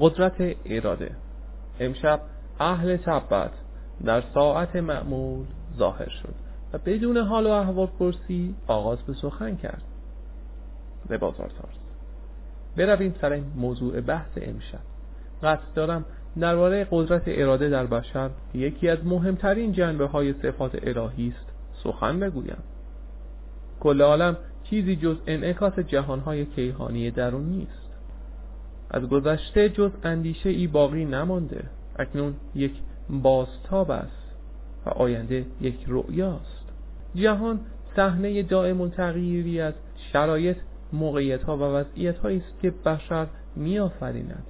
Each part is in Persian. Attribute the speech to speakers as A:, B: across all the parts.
A: قدرت اراده. امشب اهل تبت در ساعت معمول ظاهر شد و بدون حال و احوال پرسی آغاز به سخن کرد. به بازار تارس. برویم سر موضوع بحث امشب. قصد دارم درباره قدرت اراده در بشر یکی از مهمترین جنبه های صفات الهی است سخن بگویم. کل عالم چیزی جز انعکاس جهانهای کیهانی درون نیست. از گذشته جز اندیشه ای باقی نمانده. اکنون یک بازتاب است و آینده یک رؤیاست. جهان صحنه دائم التغییری از شرایط موقعیت ها و وضعیت است که بشر میآفریند.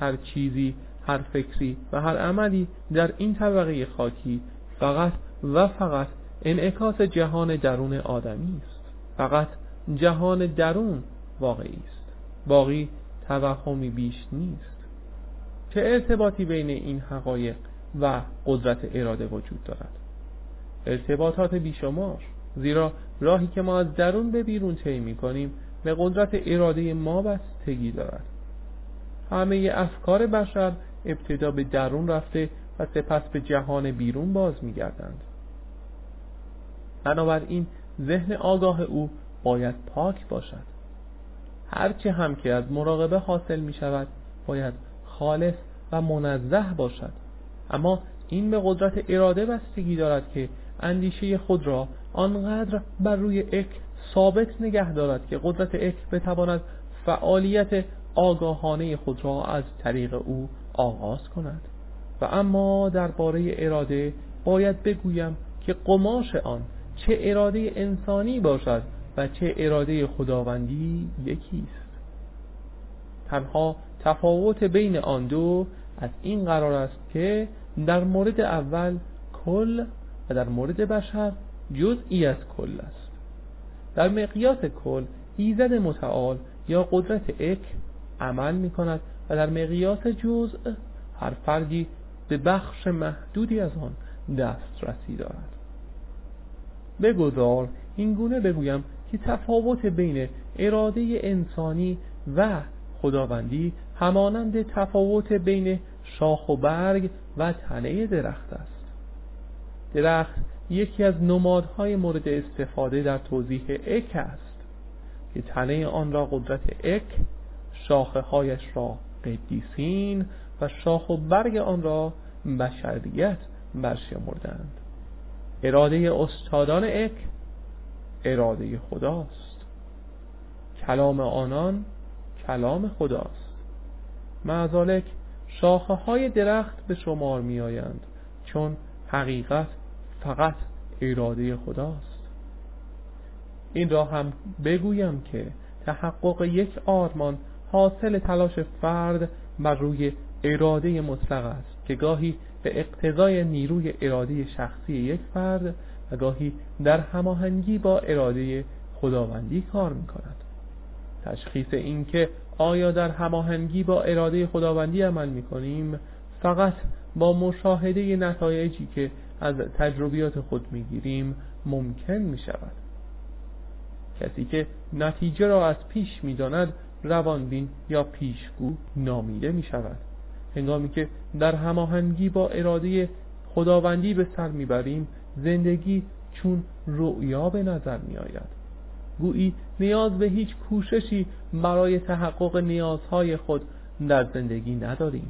A: هر چیزی هر فکری و هر عملی در این طبقه خاکی فقط و فقط انعکاس جهان درون آدمی است. فقط جهان درون واقعی است. باقی توهمی بیش نیست. چه ارتباطی بین این حقایق و قدرت اراده وجود دارد؟ ارتباطات بیشمار زیرا راهی که ما از درون به بیرون طی می‌کنیم به قدرت اراده ما بستگی دارد. همه افکار بشر ابتدا به درون رفته و سپس به جهان بیرون باز میگردند. بنابراین ذهن آگاه او باید پاک باشد. هرچه هم که از مراقبه حاصل می شود باید خالص و منزه باشد. اما این به قدرت اراده بستگی دارد که اندیشه خود را آنقدر بر روی اک ثابت نگه دارد که قدرت اک بتواند فعالیت آگاهانه خود را از طریق او آغاز کند. و اما درباره اراده باید بگویم که قماش آن چه اراده انسانی باشد و چه اراده خداوندی یکی است تنها تفاوت بین آن دو از این قرار است که در مورد اول کل و در مورد بشر جزئی از کل است. در مقیاس کل ایزد متعال یا قدرت اک عمل می کند و در مقیاس جزء هر فردی به بخش محدودی از آن دسترسی دارد. بگذار این گونه بگویم که تفاوت بین اراده انسانی و خداوندی همانند تفاوت بین شاخ و برگ و تنه درخت است. درخت یکی از نمادهای مورد استفاده در توضیح اک است که تنه آن را قدرت اک شاخه هایش را قدیسین و شاخ و برگ آن را بشریت برشمردند اراده استادان اک اراده خداست. کلام آنان کلام خداست. معذالک شاخه های درخت به شمار می آیند چون حقیقت فقط اراده خداست. این را هم بگویم که تحقق یک آرمان حاصل تلاش فرد بر روی اراده مطلق است که گاهی به اقتضای نیروی اراده شخصی یک فرد و گاهی در هماهنگی با اراده خداوندی کار می کند تشخیص این که آیا در هماهنگی با اراده خداوندی عمل می کنیم فقط با مشاهده نتایجی که از تجربیات خود می گیریم ممکن می شود کسی که نتیجه را از پیش می داند روانبین یا پیشگو نامیده می شود هنگامی که در هماهنگی با اراده خداوندی به سر می‌بریم زندگی چون رؤیا به نظر می آید گویی نیاز به هیچ کوششی برای تحقق نیازهای خود در زندگی نداریم.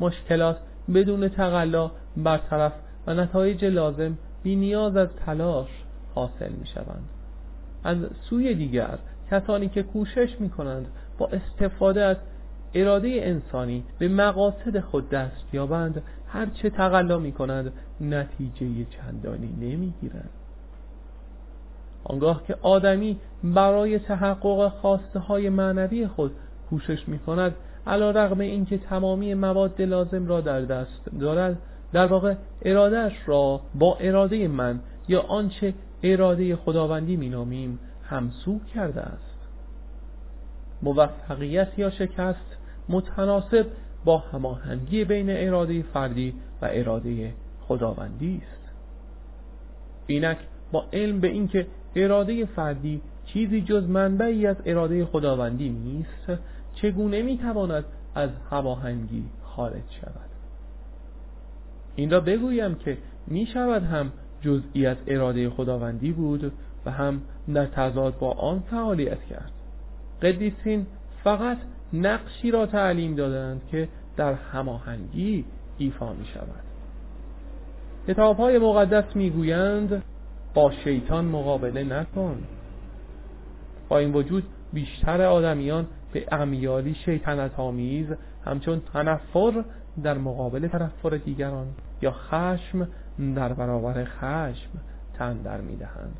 A: مشکلات بدون تقلا برطرف و نتایج لازم بی نیاز از تلاش حاصل می شوند از سوی دیگر کسانی که کوشش می کنند با استفاده از اراده انسانی به مقاصد خود دست یابند هرچه تقلا می کنند نتیجه چندانی نمی گیرند آنگاه که آدمی برای تحقق خواسته های معنوی خود کوشش می کند علا رغم اینکه تمامی مواد لازم را در دست دارد در واقع ارادهش را با اراده من یا آنچه اراده خداوندی می نامیم همسو کرده است. موفقیت یا شکست متناسب با هماهنگی بین اراده فردی و اراده خداوندی است. اینک با علم به اینکه اراده فردی چیزی جز منبعی از اراده خداوندی نیست چگونه می‌تواند از هماهنگی خارج شود؟ این را بگویم که می شود هم جزئی از اراده خداوندی بود و هم در تضاد با آن فعالیت کرد. قدیسین فقط نقشی را تعلیم دادند که در هماهنگی ایفا می شود کتاب های مقدس می گویند با شیطان مقابله نکن. با این وجود بیشتر آدمیان به امیالی شیطنت آمیز همچون تنفر در مقابل تنفر دیگران یا خشم در برابر خشم تن در می‌دهند.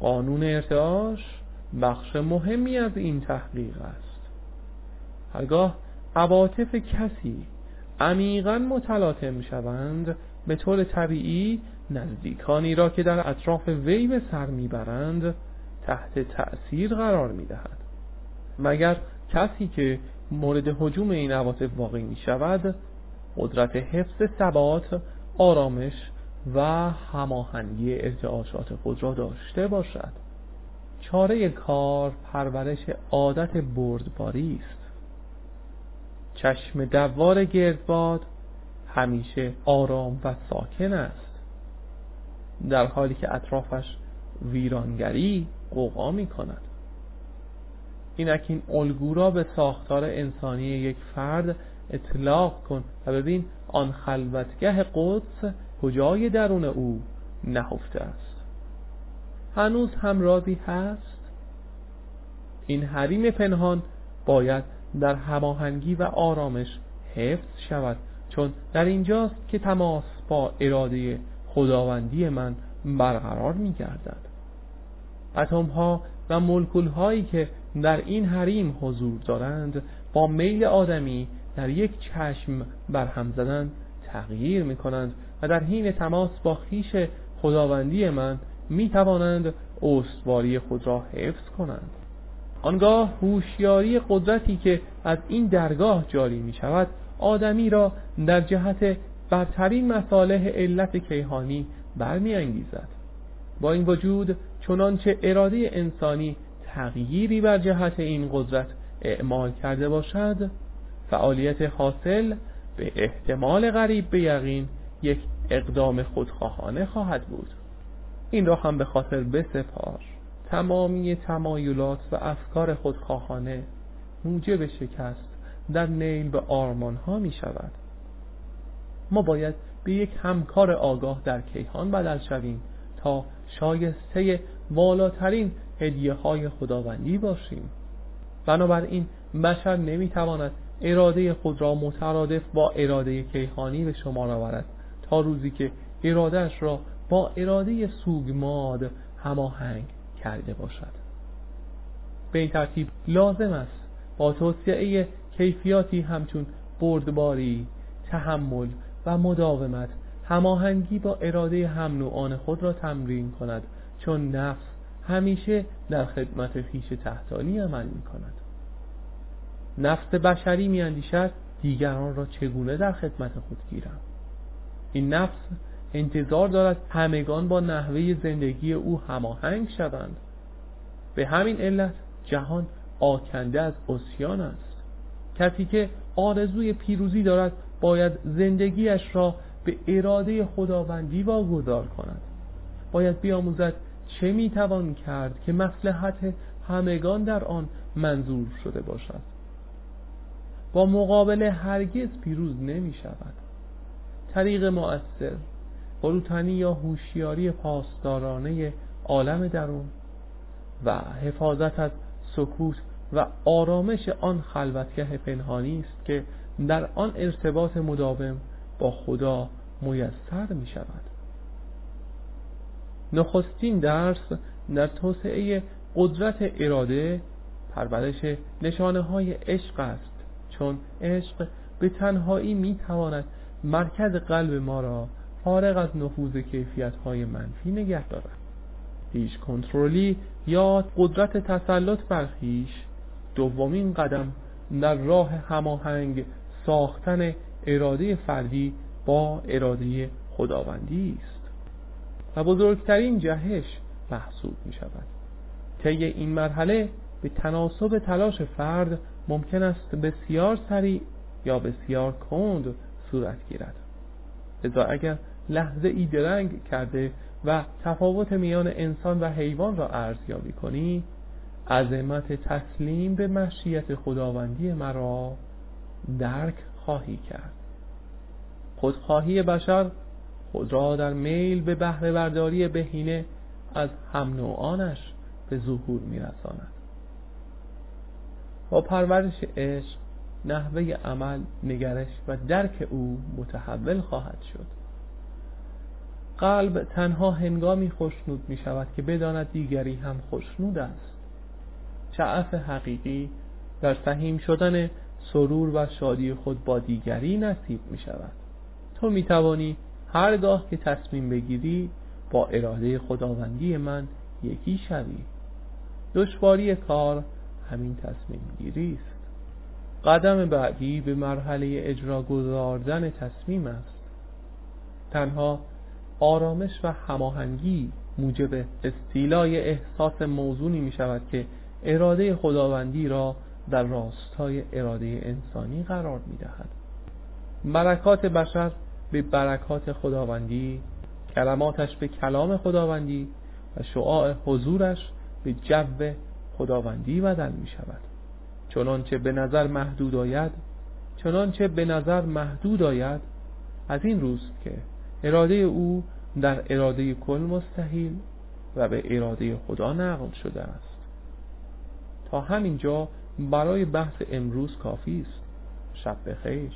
A: قانون ارتعاش بخش مهمی از این تحقیق است. هرگاه عواطف کسی عمیقا متلاطم شوند به طور طبیعی نزدیکانی را که در اطراف وی به سر می‌برند تحت تأثیر قرار می‌دهد. مگر کسی که مورد حجوم این عواطف واقع می شود قدرت حفظ ثبات آرامش و هماهنگی ارتعاشات خود را داشته باشد؟ چاره کار پرورش عادت بردباری است. چشم دوار گردباد همیشه آرام و ساکن است. در حالی که اطرافش ویرانگری قوقا می کند اینک این الگو را به ساختار انسانی یک فرد اطلاق کن و ببین آن خلوتگه قدس کجای درون او نهفته است. هنوز هم راضی هست؟ این حریم پنهان باید در هماهنگی و آرامش حفظ شود. چون در اینجاست که تماس با اراده خداوندی من برقرار می گردد اتم ها و ملکول هایی که در این حریم حضور دارند با میل آدمی در یک چشم برهم زدن تغییر می کنند و در حین تماس با خیش خداوندی من می توانند استواری خود را حفظ کنند. آنگاه هوشیاری قدرتی که از این درگاه جاری می شود آدمی را در جهت برترین مصالح علت کیهانی برمی انگیزد با این وجود چنانچه اراده انسانی تغییری بر جهت این قدرت اعمال کرده باشد فعالیت حاصل به احتمال غریب به یقین یک اقدام خودخواهانه خواهد بود. این را هم به خاطر بسپار. تمامی تمایلات و افکار خودخواهانه موجب شکست در نیل به آرمان ها می شود ما باید به یک همکار آگاه در کیهان بدل شویم تا شایسته والاترین هدیه های خداوندی باشیم. بنابراین بشر نمی‌تواند اراده خود را مترادف با اراده کیهانی به شما آورد تا روزی که ارادهش را با اراده سوگماد هماهنگ کرده باشد. به این ترتیب لازم است با توسعه کیفیاتی همچون بردباری تحمل و مداومت هماهنگی با اراده هم نوعان خود را تمرین کند چون نفس همیشه در خدمت خیش تحتانی عمل می کند نفس بشری می اندیشد دیگران را چگونه در خدمت خود گیرم؟ این نفس انتظار دارد همگان با نحوه زندگی او هماهنگ شوند. به همین علت جهان آکنده از اسیان است. کسی که آرزوی پیروزی دارد باید زندگیش را به اراده خداوندی واگذار کند. باید بیاموزد چه می‌توان کرد که مصلحت همگان در آن منظور شده باشد. با مقابله هرگز پیروز نمی شود طریق مؤثر فروتنی یا هوشیاری پاسدارانه عالم درون و حفاظت از سکوت و آرامش آن خلوتگه پنهانی است که در آن ارتباط مداوم با خدا میسر می شود نخستین درس در توسعه قدرت اراده پرورش نشانه های عشق است. چون عشق به تنهایی می تواند مرکز قلب ما را فارغ از نفوذ کیفیت های منفی نگه دارد. هیچ کنترلی یا قدرت تسلط بر خیش دومین قدم در راه هماهنگ ساختن اراده فردی با اراده خداوندی است. و بزرگترین جهش محسوب می شود طی این مرحله به تناسب تلاش فرد ممکن است بسیار سریع یا بسیار کند صورت گیرد. لذا اگر لحظه ای درنگ کرده و تفاوت میان انسان و حیوان را ارزیابی کنی عظمت تسلیم به مشیت خداوندی مرا درک خواهی کرد. خودخواهی بشر خود را در میل به بهره برداری بهینه از هم نوعانش به ظهور میرساند. با پرورش عشق نحوه عمل نگرش و درک او متحول خواهد شد. قلب تنها هنگامی خوشنود می شود که بداند دیگری هم خوشنود است. شعف حقیقی در سهیم شدن سرور و شادی خود با دیگری نصیب می شود. تو می توانی هرگاه که تصمیم بگیری با اراده خداوندی من یکی شوی. دشواری کار همین تصمیم گیری است. قدم بعدی به مرحله اجرا گذاردن تصمیم است. تنها آرامش و هماهنگی موجب استیلای احساس موزونی می شود که اراده خداوندی را در راستای اراده انسانی قرار می دهد برکات بشر به برکات خداوندی کلماتش به کلام خداوندی و شعاع حضورش به جو خداوندی بدل می شود چنانچه به نظر محدود آید چنانچه به نظر محدود آید از این روست که اراده او در اراده کل مستحیل و به اراده خدا نقل شده است. تا همینجا برای بحث امروز کافی است. شب بخیر.